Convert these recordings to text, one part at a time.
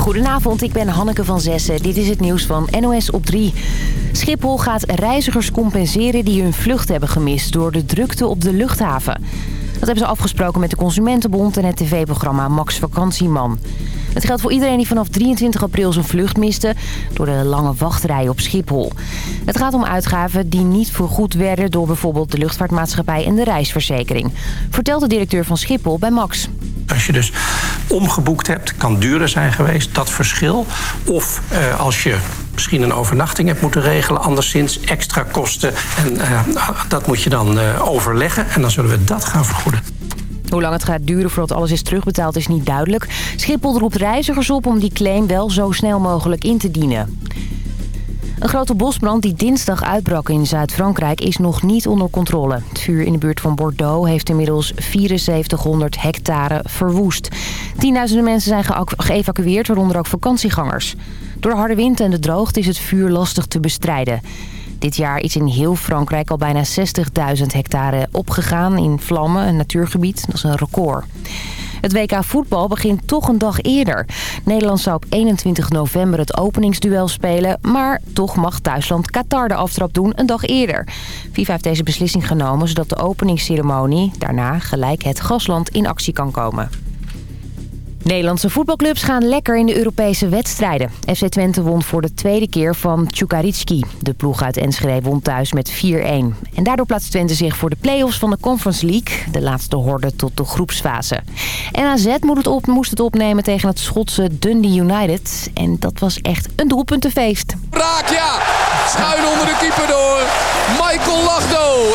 Goedenavond, ik ben Hanneke van Zessen. Dit is het nieuws van NOS op 3. Schiphol gaat reizigers compenseren die hun vlucht hebben gemist... door de drukte op de luchthaven. Dat hebben ze afgesproken met de Consumentenbond en het tv-programma Max Vakantieman. Het geldt voor iedereen die vanaf 23 april zijn vlucht miste... door de lange wachtrij op Schiphol. Het gaat om uitgaven die niet vergoed werden... door bijvoorbeeld de luchtvaartmaatschappij en de reisverzekering. Vertelt de directeur van Schiphol bij Max. Als je dus omgeboekt hebt, kan duurder zijn geweest, dat verschil. Of uh, als je misschien een overnachting hebt moeten regelen... anderszins extra kosten. En uh, dat moet je dan uh, overleggen en dan zullen we dat gaan vergoeden. Hoe lang het gaat duren voordat alles is terugbetaald is niet duidelijk. Schiphol roept reizigers op om die claim wel zo snel mogelijk in te dienen. Een grote bosbrand die dinsdag uitbrak in Zuid-Frankrijk is nog niet onder controle. Het vuur in de buurt van Bordeaux heeft inmiddels 7400 hectare verwoest. Tienduizenden mensen zijn geëvacueerd, waaronder ook vakantiegangers. Door de harde wind en de droogte is het vuur lastig te bestrijden. Dit jaar is in heel Frankrijk al bijna 60.000 hectare opgegaan in vlammen, een natuurgebied. Dat is een record. Het WK voetbal begint toch een dag eerder. Nederland zou op 21 november het openingsduel spelen... maar toch mag thuisland Qatar de aftrap doen een dag eerder. FIFA heeft deze beslissing genomen zodat de openingsceremonie... daarna gelijk het gasland in actie kan komen. Nederlandse voetbalclubs gaan lekker in de Europese wedstrijden. FC Twente won voor de tweede keer van Tjukaritski. De ploeg uit Enschede won thuis met 4-1. En daardoor plaatst Twente zich voor de play-offs van de Conference League. De laatste horde tot de groepsfase. En AZ moet het op, moest het opnemen tegen het Schotse Dundee United. En dat was echt een doelpuntenfeest. Raak ja! Schuin onder de keeper door.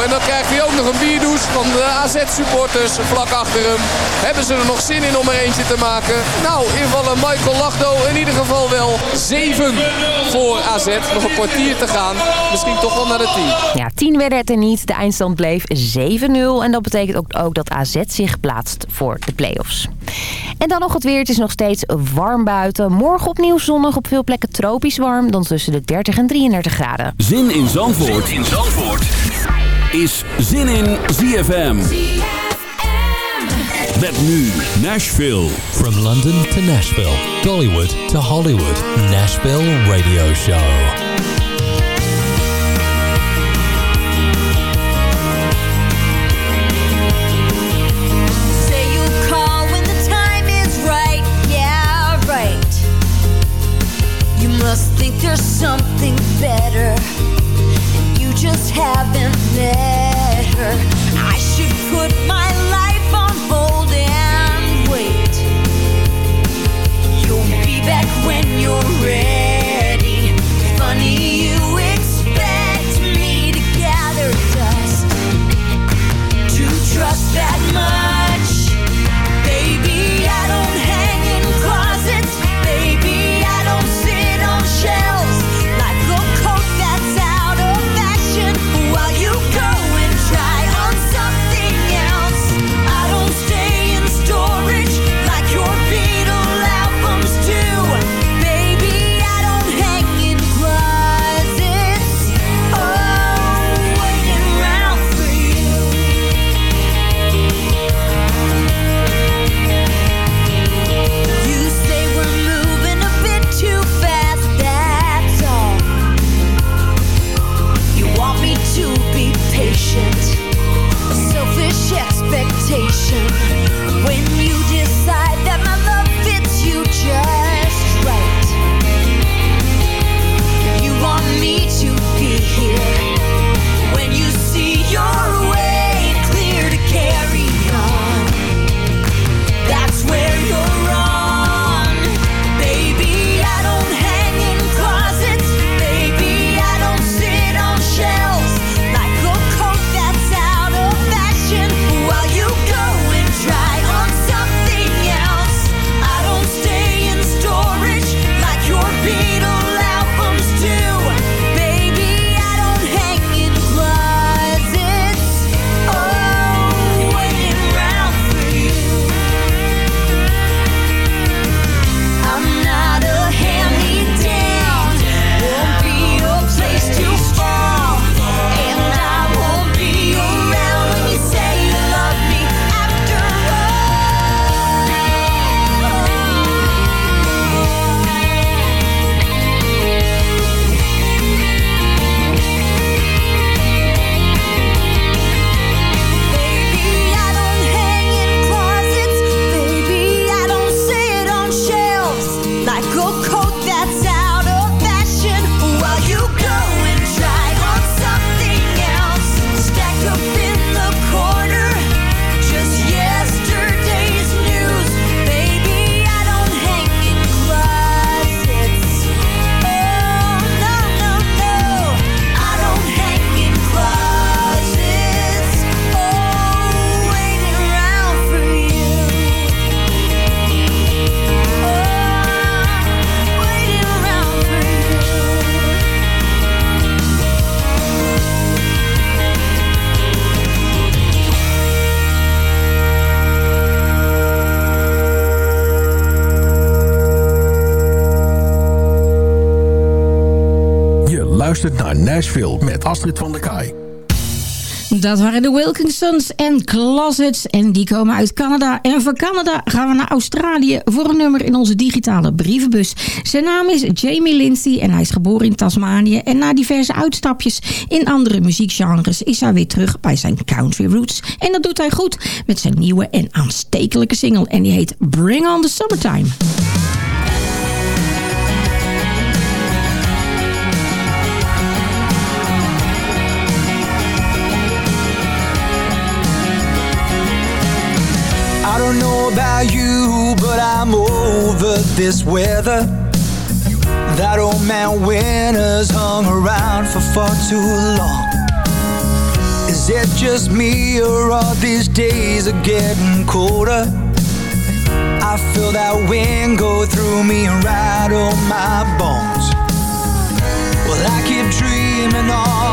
En dan krijgt hij ook nog een bierdouche van de AZ-supporters vlak achter hem. Hebben ze er nog zin in om er eentje te maken? Nou, invallen Michael Lachdo in ieder geval wel 7 voor AZ. Nog een kwartier te gaan. Misschien toch wel naar de 10. Ja, 10 werden het er niet. De eindstand bleef 7-0. En dat betekent ook, ook dat AZ zich plaatst voor de play-offs. En dan nog het weer. Het is nog steeds warm buiten. Morgen opnieuw zonnig. Op veel plekken tropisch warm. Dan tussen de 30 en 33 graden. Zin in Zandvoort, zin in Zandvoort. Is Zin in ZFM. Met nu Nashville. From London to Nashville, Dollywood to Hollywood, Nashville Radio Show. Say you'll call when the time is right. Yeah, right. You must think there's something better and you just haven't met her. I should put my life on hold and wait. You'll be back when you're ready naar Nashville met Astrid van der Kaai. Dat waren de Wilkinsons en Closets. En die komen uit Canada. En van Canada gaan we naar Australië voor een nummer in onze digitale brievenbus. Zijn naam is Jamie Lindsay en hij is geboren in Tasmanië. En na diverse uitstapjes in andere muziekgenres is hij weer terug bij zijn country roots. En dat doet hij goed met zijn nieuwe en aanstekelijke single. En die heet Bring on the Summertime. This weather. That old man Winter's hung around for far too long. Is it just me or are these days are getting colder? I feel that wind go through me and rattle my bones. Well, I keep dreaming of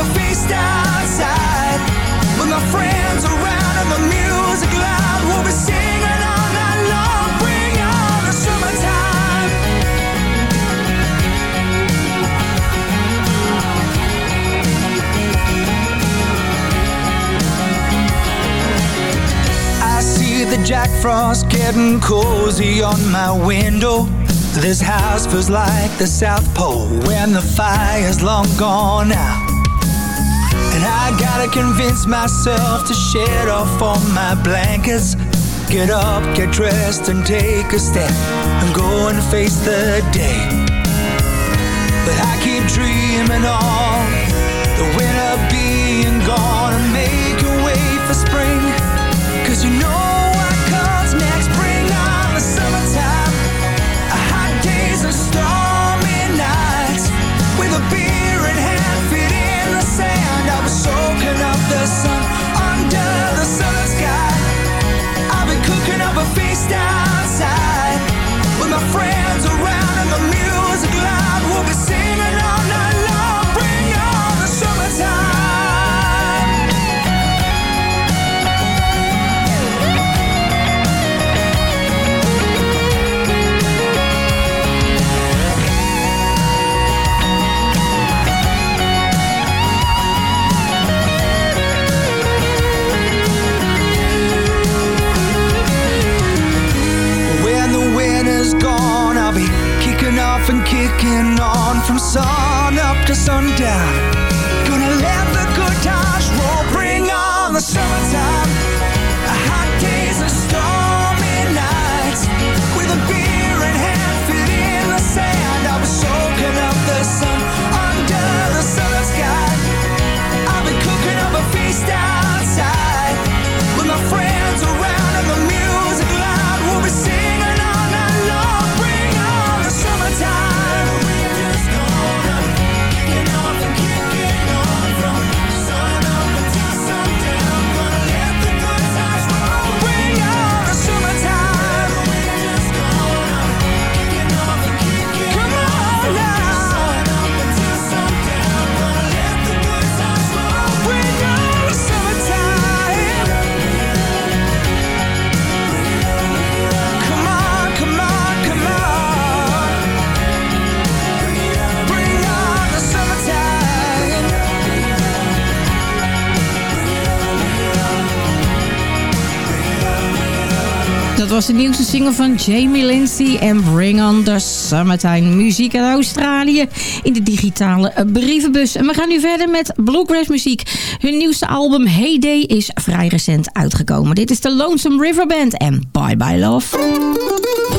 a feast outside. With my friends around and the music loud. We'll be singing all night long. Bring on the summertime. I see the Jack Frost getting cozy on my window. This house feels like the South Pole when the fire's long gone out. I gotta convince myself to shed off all my blankets. Get up, get dressed, and take a step and go and face the day. But I keep dreaming of the winter being gone and make a way for spring. Cause you know outside. With my friends around and the music loud. We'll be singing all night sun up to sundown. Gonna let the good times roll, bring on the summertime. De nieuwste single van Jamie Lindsay en Bring on the Summertime. Muziek uit Australië in de digitale brievenbus. En we gaan nu verder met Bluegrass muziek. Hun nieuwste album Hey Day is vrij recent uitgekomen. Dit is de Lonesome River Band en Bye Bye Love.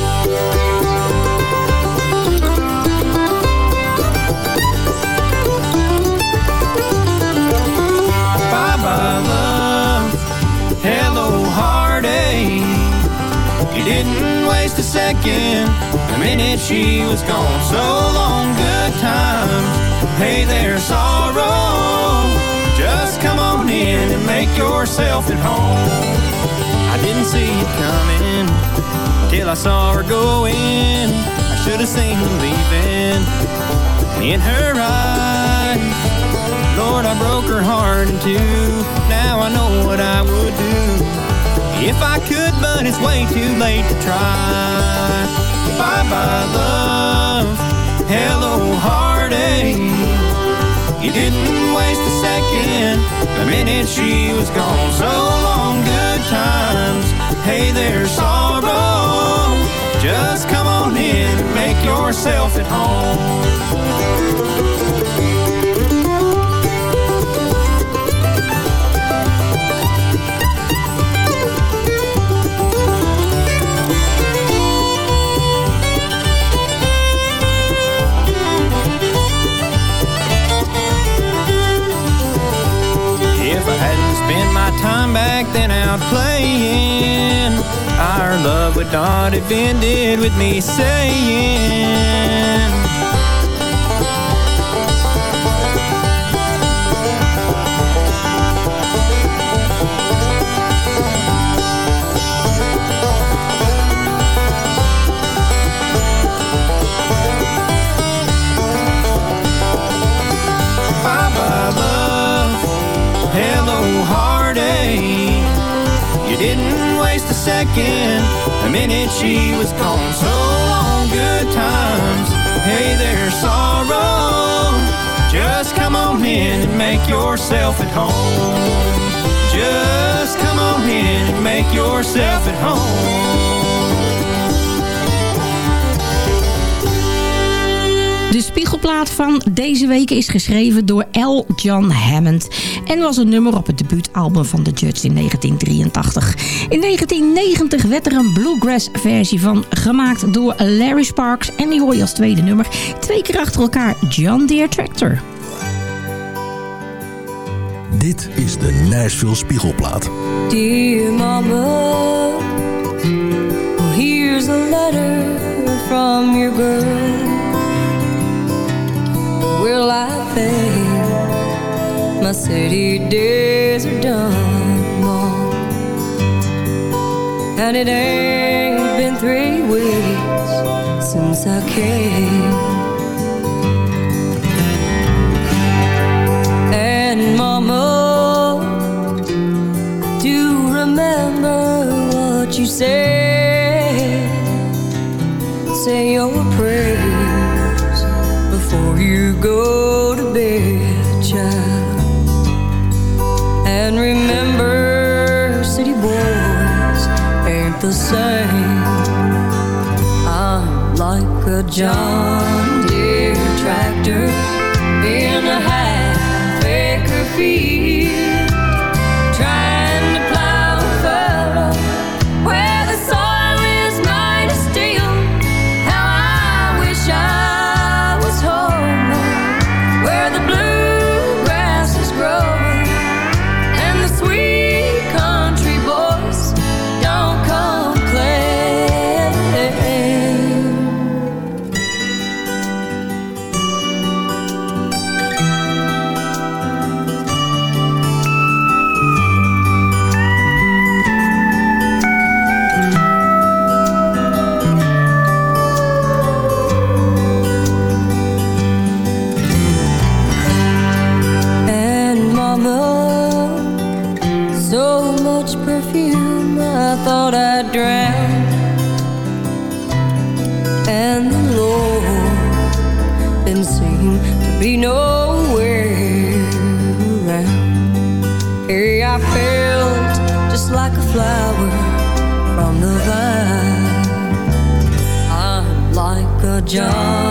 Second, the minute she was gone. So long, good times. Hey there, sorrow. Just come on in and make yourself at home. I didn't see it coming till I saw her going. I should have seen her leaving in her eyes. Lord, I broke her heart in two. If I could, but it's way too late to try. Bye bye, love. Hello, heartache. You didn't waste a second The minute she was gone So long, good times Hey there, sorrow Just come on in and make yourself at home back playing. Our love would not have ended with me saying didn't waste a second the minute she was gone. So long, good times. Hey there, sorrow. Just come on in and make yourself at home. Just come on in and make yourself at home. Spiegelplaat van deze week is geschreven door L. John Hammond... en was een nummer op het debuutalbum van The Judge in 1983. In 1990 werd er een bluegrass-versie van gemaakt door Larry Sparks... en die hoor je als tweede nummer twee keer achter elkaar John Deere Tractor. Dit is de Nashville Spiegelplaat. Dear Mama, here's a letter from your girl. My city days are done, Mom. And it ain't been three weeks since I came. And Mama, do remember what you said. John Deere tractor much perfume I thought I'd drown. And the Lord didn't seem to be nowhere around. Hey, I felt just like a flower from the vine. I'm like a John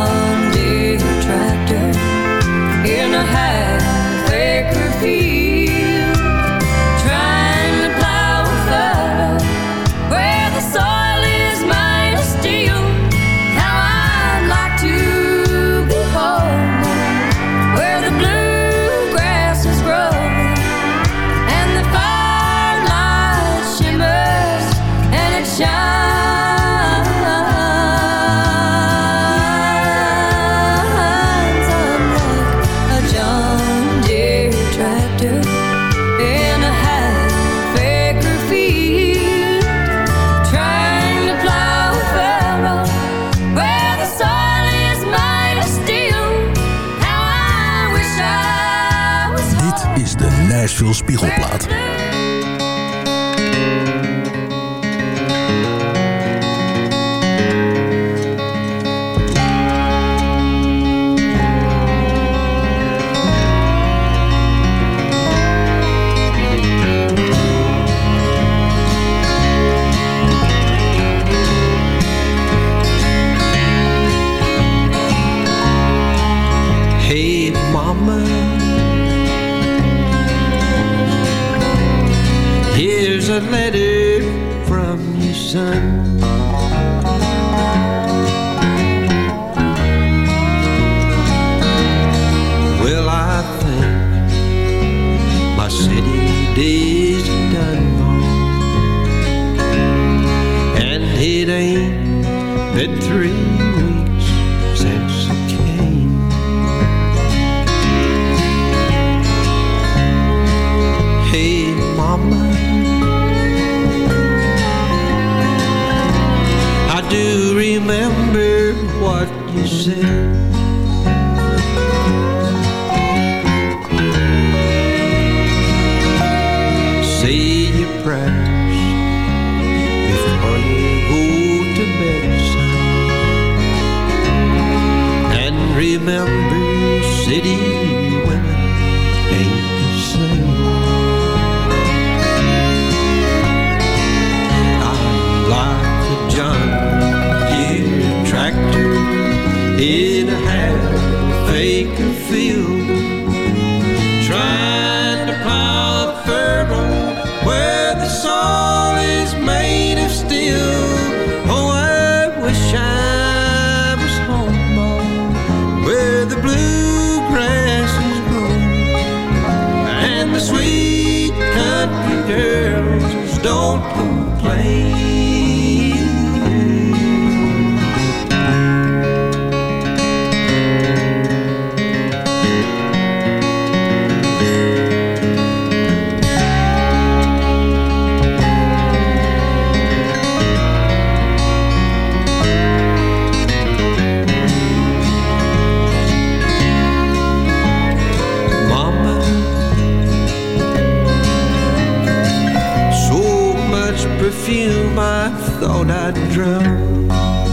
perfume, I thought I'd drown.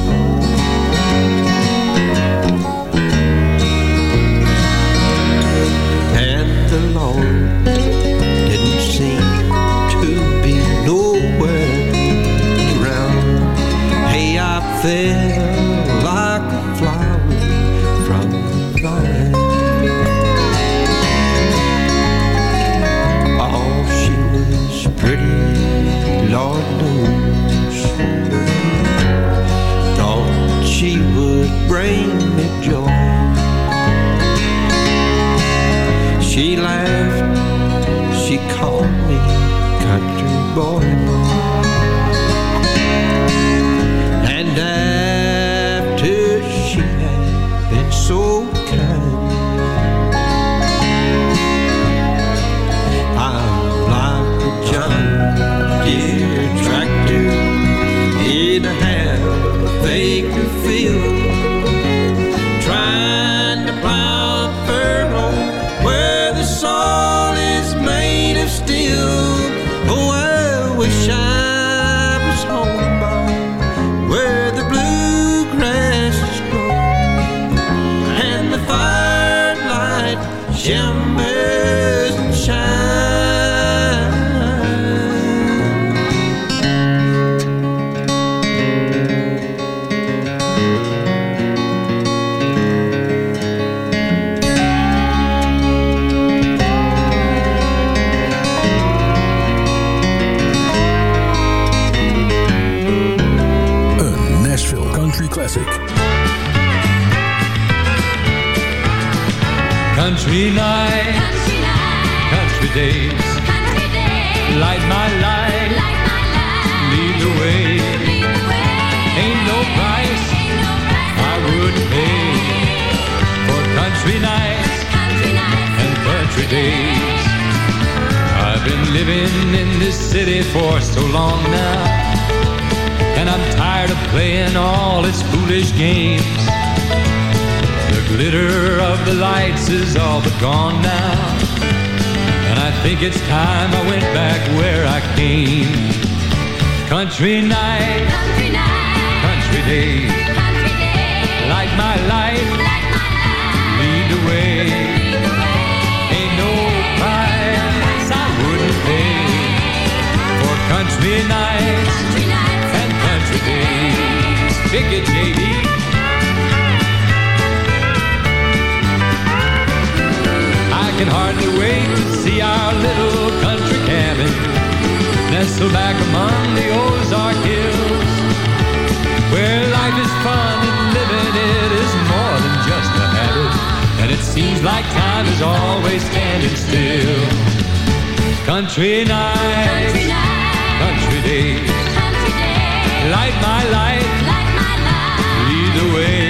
boy Country nights, country, days. Light, my life, lead the way. Ain't, no price I would pay for country nights and country days. I've been living in this city for so long now, and I'm tired of playing all its foolish games glitter of the lights is all but gone now. And I think it's time I went back where I came. Country night, country night, country day. Like my life, like my life. lead the way. Ain't no price I wouldn't pay for country nights, country nights and country days. Ticket, JD. Can hardly wait to see our little country cabin nestled back among the Ozark Hills, where life is fun and living it is more than just a habit, and it seems like time is always standing still. Country nights, Country night, country days, country day, light my life, like my life, lead the way.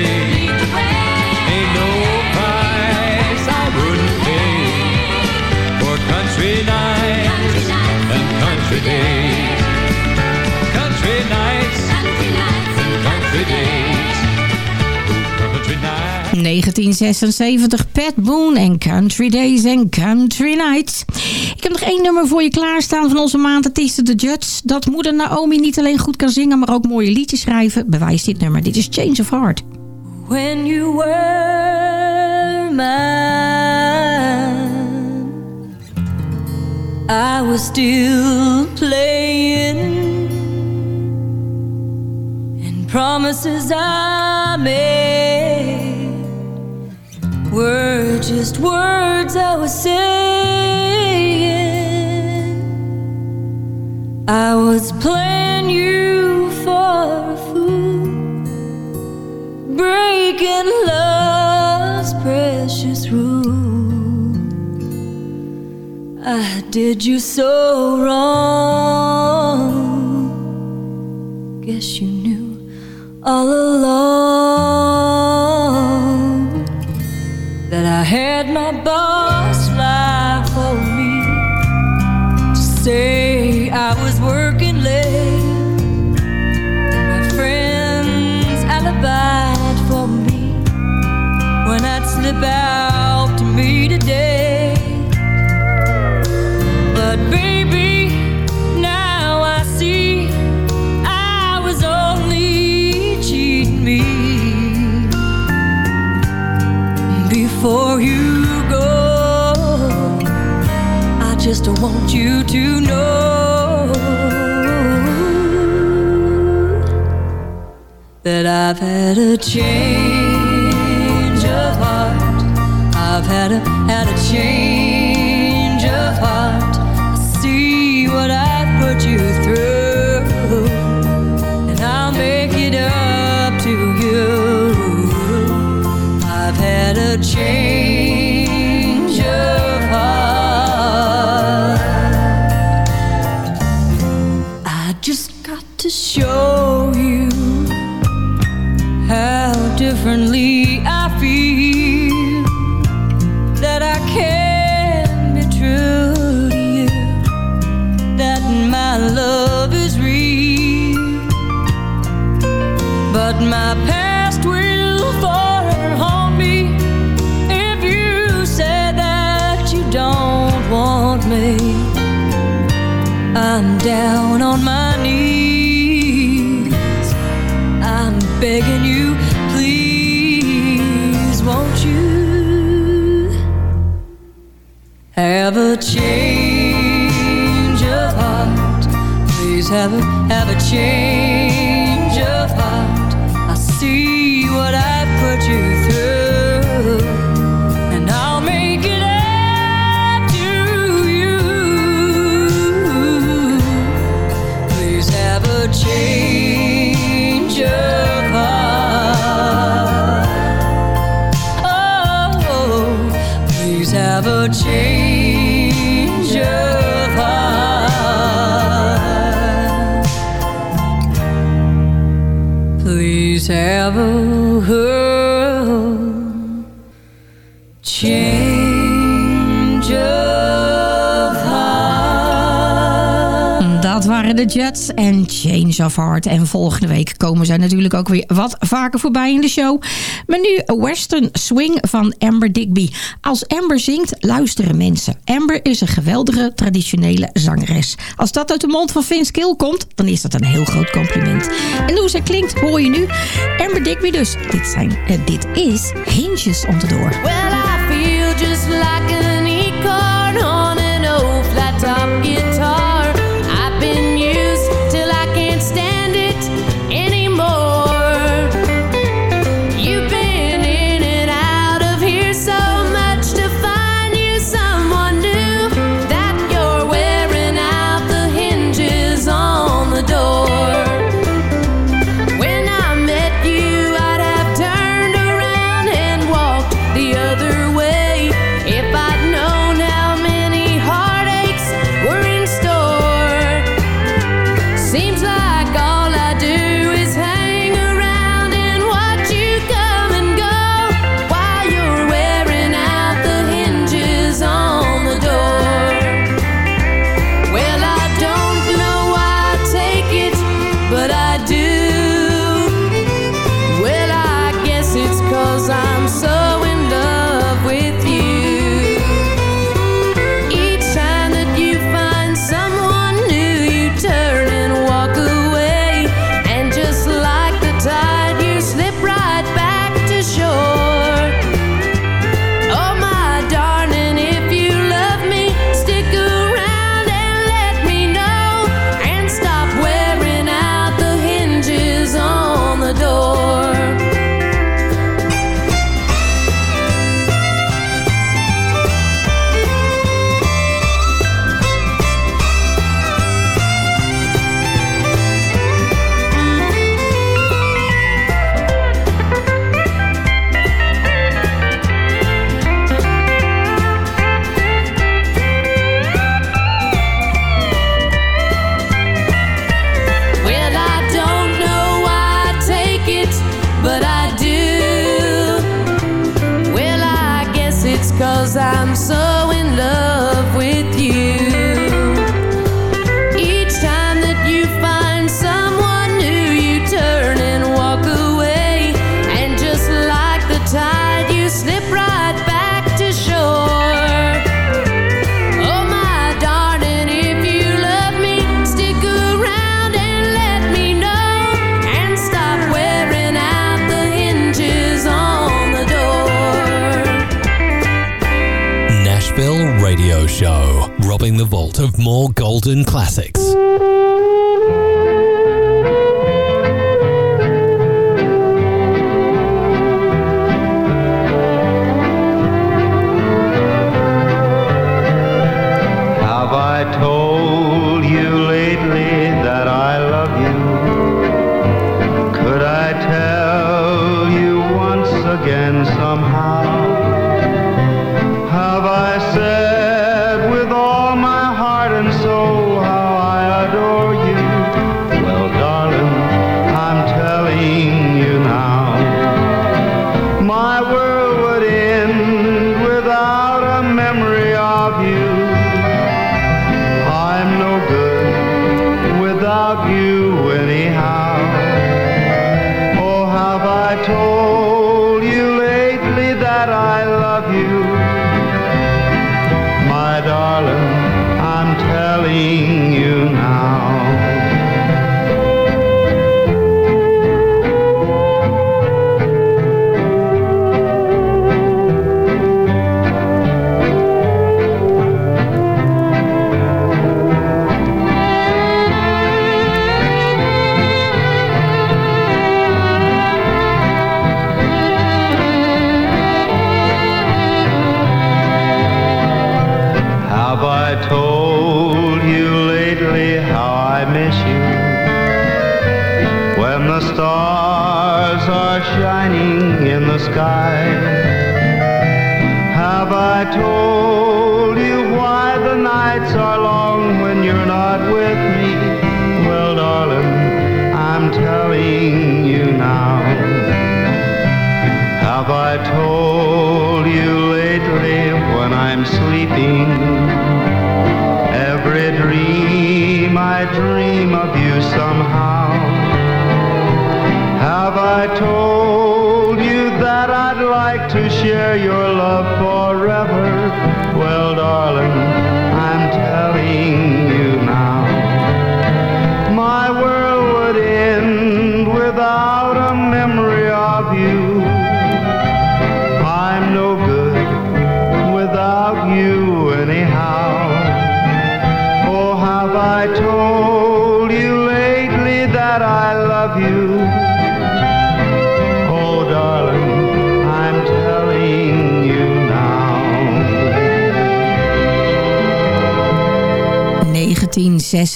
Country days. Country nights country nights country days. Country nights. 1976, Pat Boone en Country Days en Country Nights. Ik heb nog één nummer voor je klaarstaan van onze maandartiesten The Judds. Dat moeder Naomi niet alleen goed kan zingen, maar ook mooie liedjes schrijven, bewijst dit nummer. Dit is Change of Heart. When you were mine, I was still playing, and promises I made were just words I was saying. I was playing you for a fool breaking love's precious I did you so wrong. Guess you knew all along that I had my boss lie for me to say I was working late. My friends alibied for me when I'd slip out want you to know that I've had a change of heart. I've had a had a change of heart. I see what I put you through, and I'll make it up to you. I've had a change have a have a change The Jets en Change of Heart. En volgende week komen zij natuurlijk ook weer wat vaker voorbij in de show. Maar nu Western Swing van Amber Digby. Als Amber zingt, luisteren mensen. Amber is een geweldige traditionele zangeres. Als dat uit de mond van Vince Gill komt, dan is dat een heel groot compliment. En hoe ze klinkt, hoor je nu. Amber Digby dus. Dit, zijn, uh, dit is Hintjes om te door. Well, I feel just like the vault of more golden classics.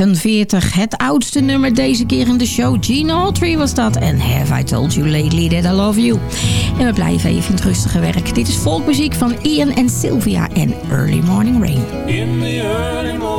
46. Het oudste nummer deze keer in de show. Gene Autry was dat. En Have I Told You Lately That I Love You. En we blijven even in het rustige werk. Dit is volkmuziek van Ian en Sylvia en Early Morning Rain. In the early morning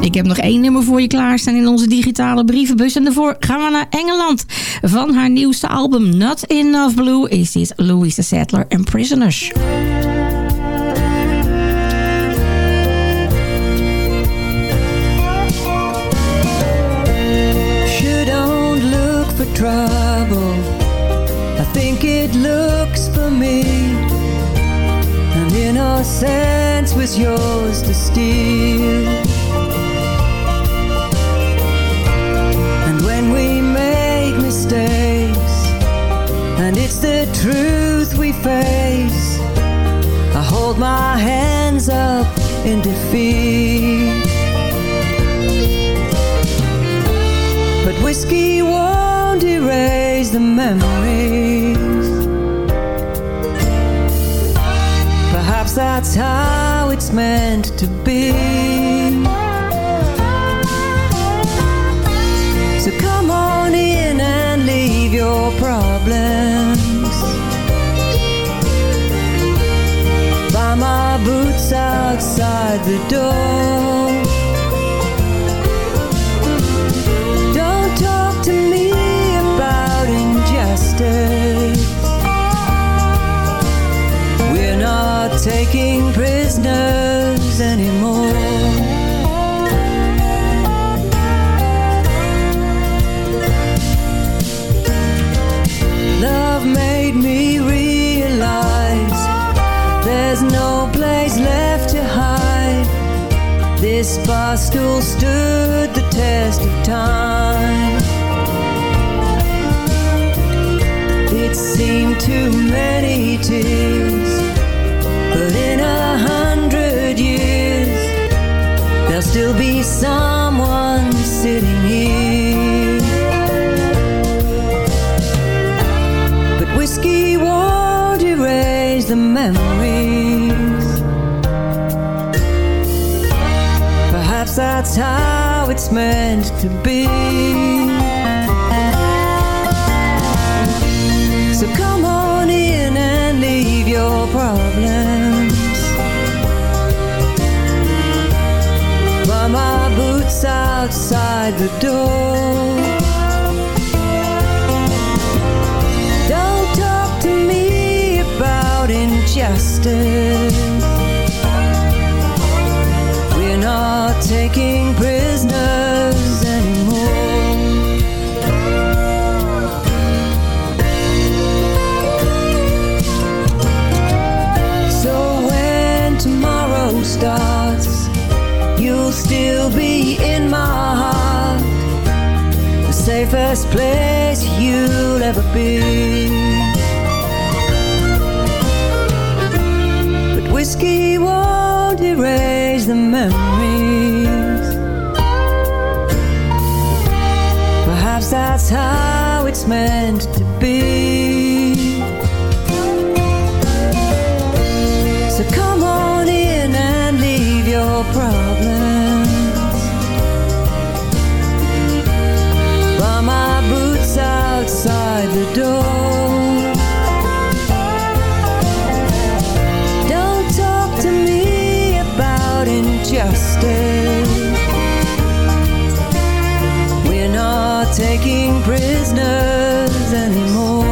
Ik heb nog één nummer voor je klaarstaan in onze digitale brievenbus. En daarvoor gaan we naar Engeland. Van haar nieuwste album Not Enough Blue is dit Louise the en Prisoners. trouble I think it looks for me And innocence yours to face, I hold my hands up in defeat. But whiskey won't erase the memories. Perhaps that's how it's meant to be. The door. Stool stood the test of time. It seemed too many tears, but in a hundred years, there'll still be someone sitting here. But whiskey won't erase the memories. That's how it's meant to be. So come on in and leave your problems. By my boots outside the door. Don't talk to me about injustice. Taking how it's meant taking prisoners anymore.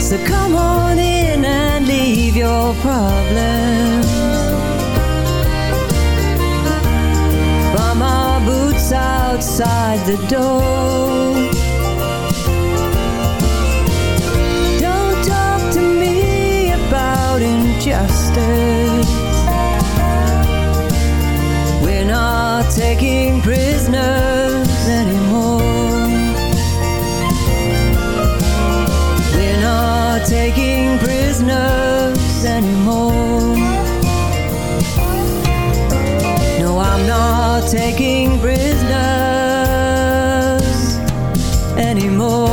So come on in and leave your problems. By my boots outside the door. Taking prisoners anymore.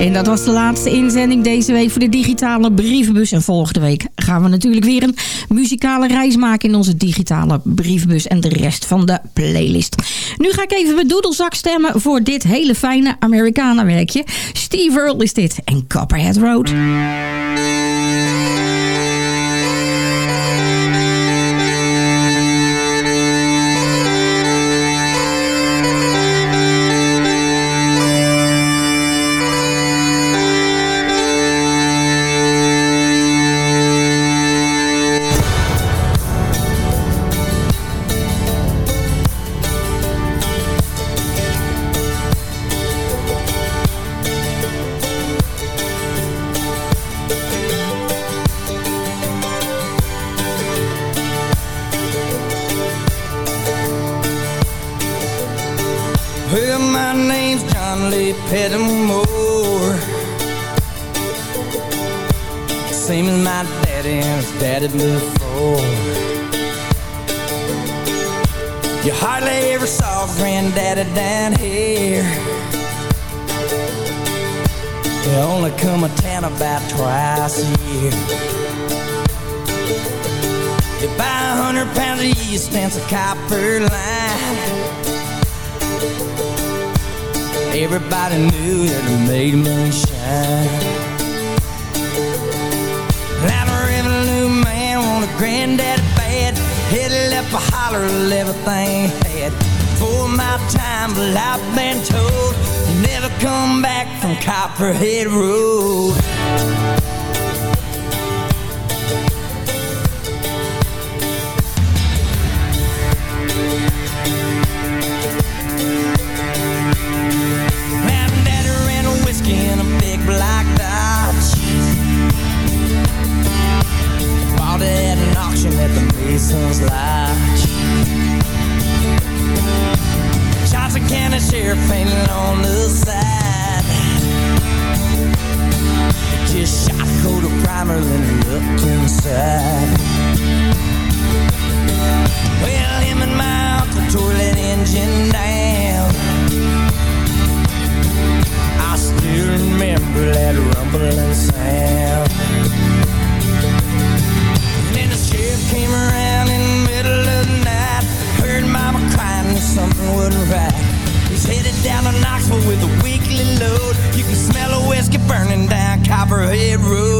En dat was de laatste inzending deze week voor de digitale brievenbus. En volgende week gaan we natuurlijk weer een muzikale reis maken in onze digitale brievenbus en de rest van de playlist. Nu ga ik even met Doedelzak stemmen voor dit hele fijne Americana werkje. Steve Earle is dit en Copperhead Road. Well, my name's John Lee Pettimore. Same as my daddy and his daddy before. You hardly ever saw granddaddy down here. They only come to town about twice a year. You buy a hundred pounds of yeast and some copper line. Everybody knew that it made moonshine. Now the revenue man want a granddaddy bad. Headed up a holler everything had. For my time, but I've been told you never come back from Copperhead Road. Copperhead Road.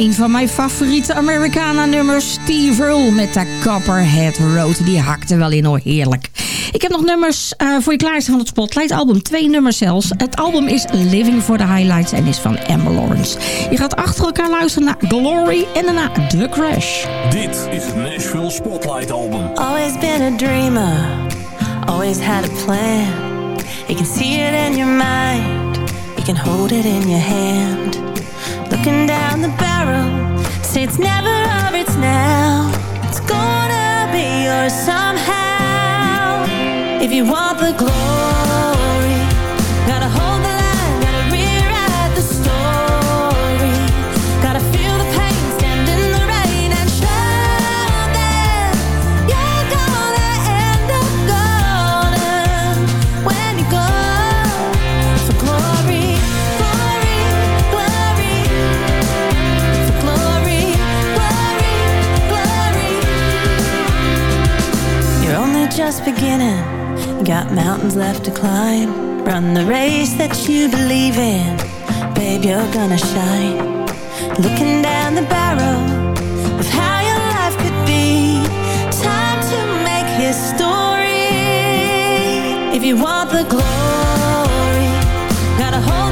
Een van mijn favoriete Americana-nummers, Steve Earle met de Copperhead Road. Die hakte wel in hoor, heerlijk. Ik heb nog nummers eh, voor je klaarstaan van het Spotlight album. Twee nummers zelfs. Het album is Living for the Highlights en is van Amber Lawrence. Je gaat achter elkaar luisteren naar Glory en daarna The Crash. Dit is het Nashville Spotlight Album. Always been a dreamer, always had a plan. You can see it in your mind, you can hold it in your hand. Looking down the barrel, say it's never or it's now. It's gonna be yours somehow. If you want the glory, just beginning. Got mountains left to climb. Run the race that you believe in. Babe, you're gonna shine. Looking down the barrel of how your life could be. Time to make history. If you want the glory, gotta hold.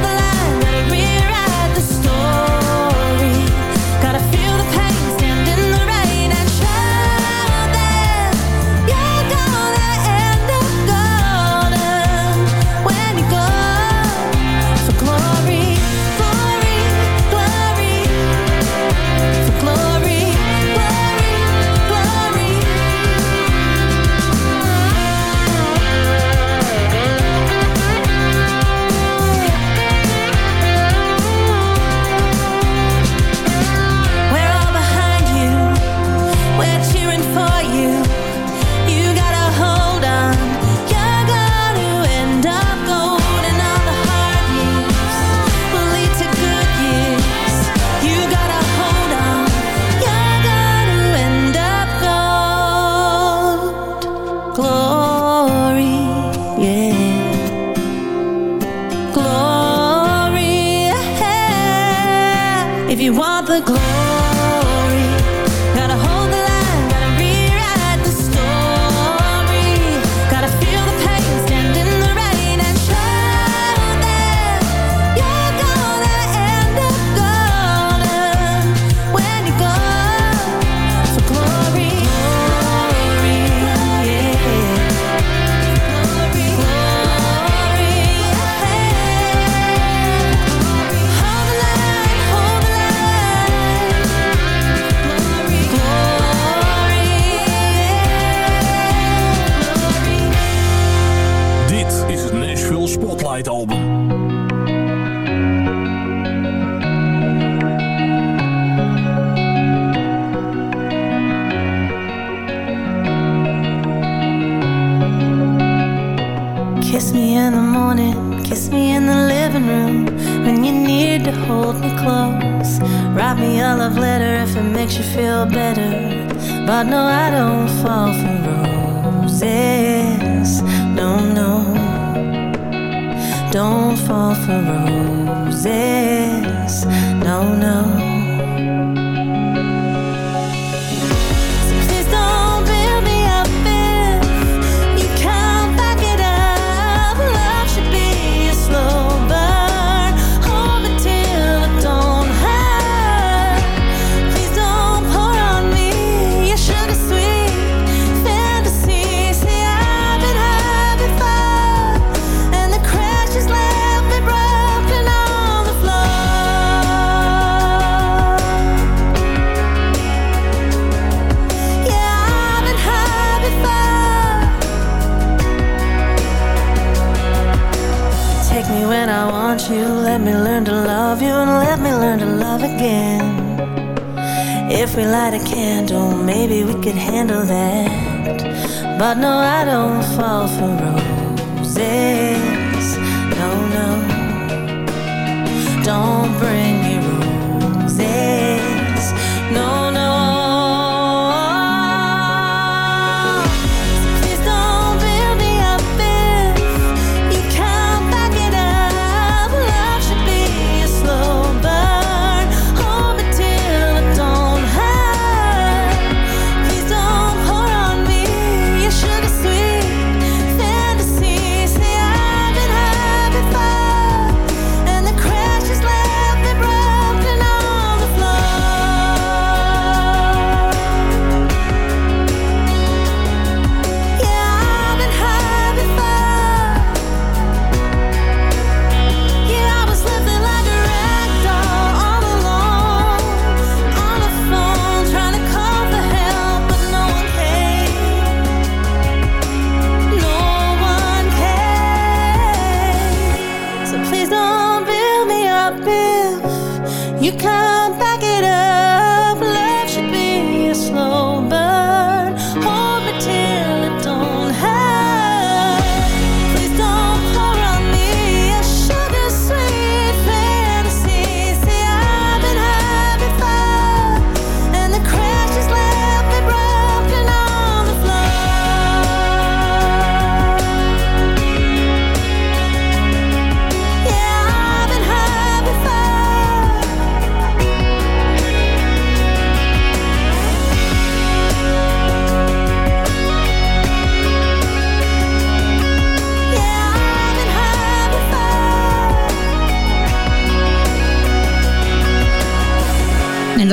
you come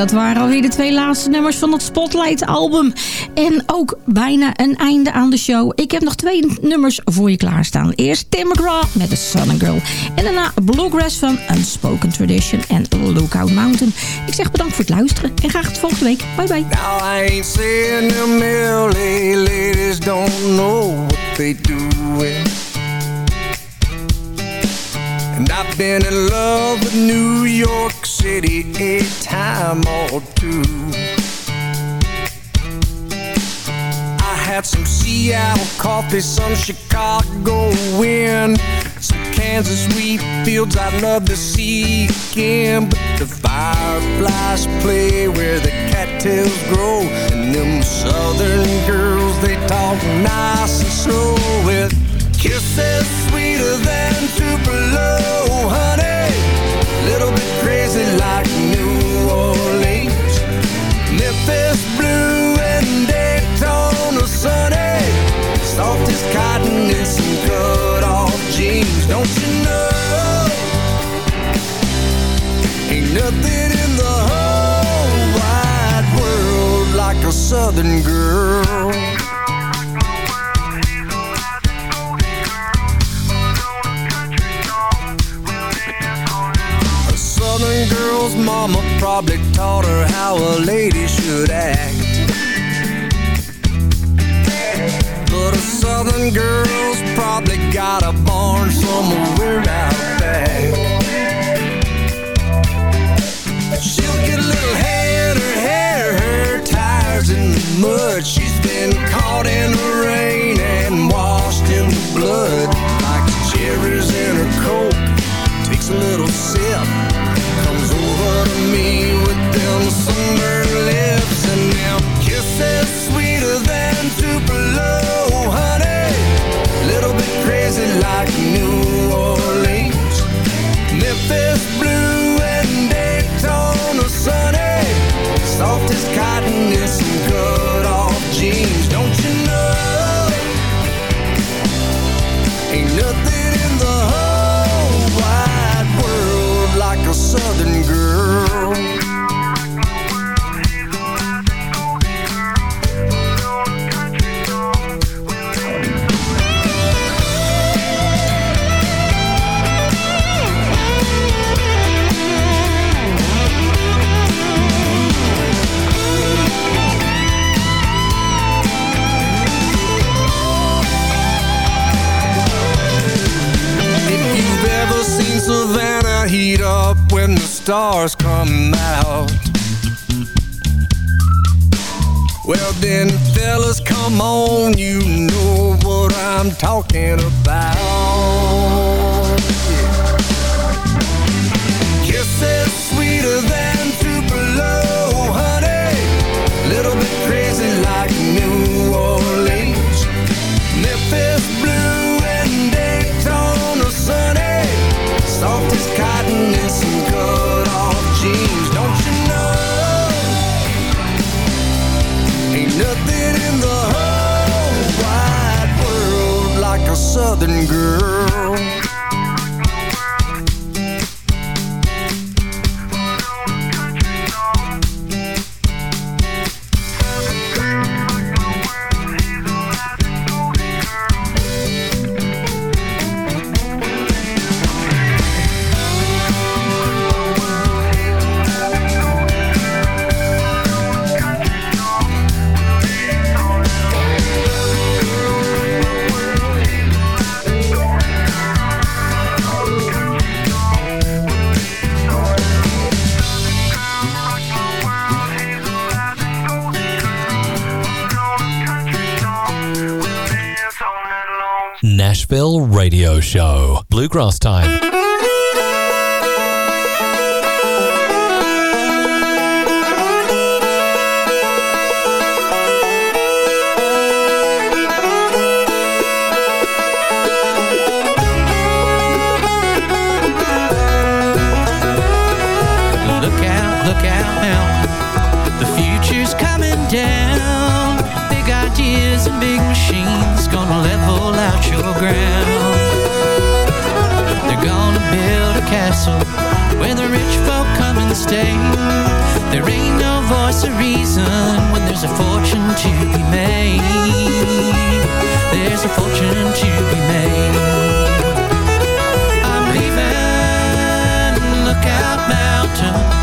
dat waren alweer de twee laatste nummers van het Spotlight album. En ook bijna een einde aan de show. Ik heb nog twee nummers voor je klaarstaan. Eerst Tim McGraw met The Southern Girl. En daarna Bluegrass van Unspoken Tradition en Lookout Mountain. Ik zeg bedankt voor het luisteren en graag tot volgende week. Bye bye. Now I ain't saying ladies don't know what they. And I've been in love with New York City a time or two. I had some Seattle coffee, some Chicago wind, some Kansas wheat fields I'd love to see again. But the fireflies play where the cattails grow, and them southern girls they talk nice and slow with kisses sweeter than Tupelo, honey. Little bit crazy like New Orleans, Memphis blue and Daytona sunny. Soft as cotton in some cut off jeans, don't you know? Ain't nothing in the whole wide world like a southern girl. How a lady should act. But a southern girl's probably got a barn somewhere out back. She'll get a little in her hair, her tires in the mud. She's been caught in the rain up when the stars come out Well then fellas come on, you know what I'm talking about Yeah. Kisses sweeter than girl Nashville Radio Show. Bluegrass time. ground They're gonna build a castle Where the rich folk come and stay. There ain't no voice or reason When there's a fortune to be made. There's a fortune to be made. I'm leaving. Lookout Mountain.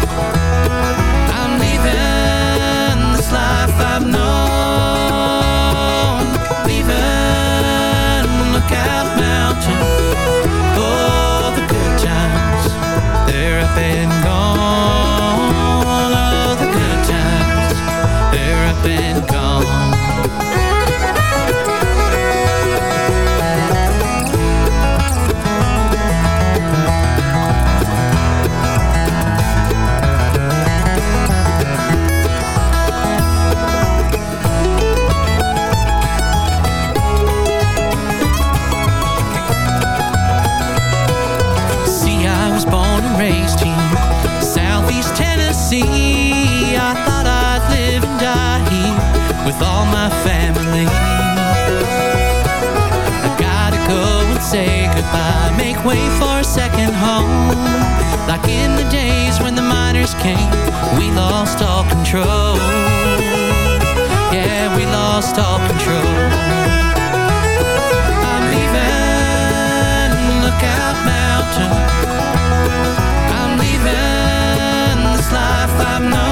home. Like in the days when the miners came We lost all control. Yeah, we lost all control. I'm leaving Lookout Mountain. I'm leaving this life I've known.